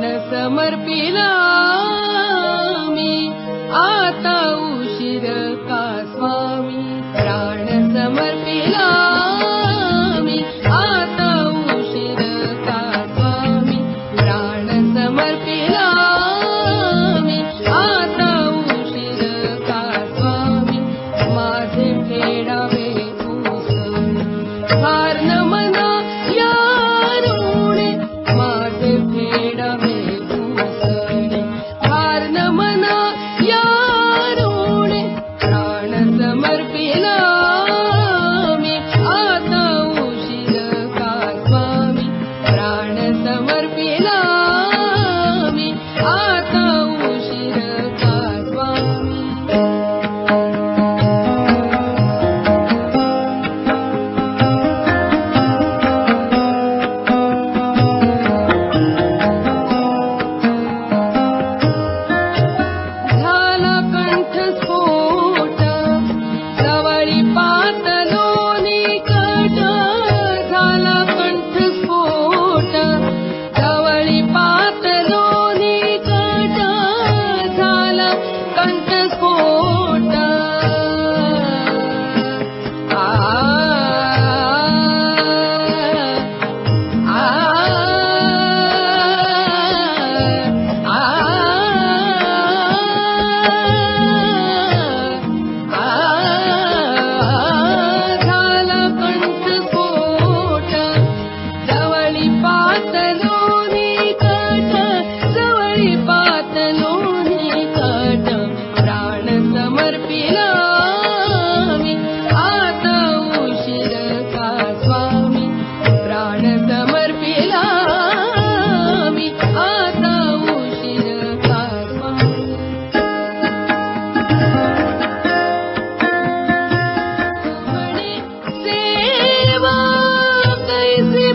ण समर्पि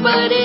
but it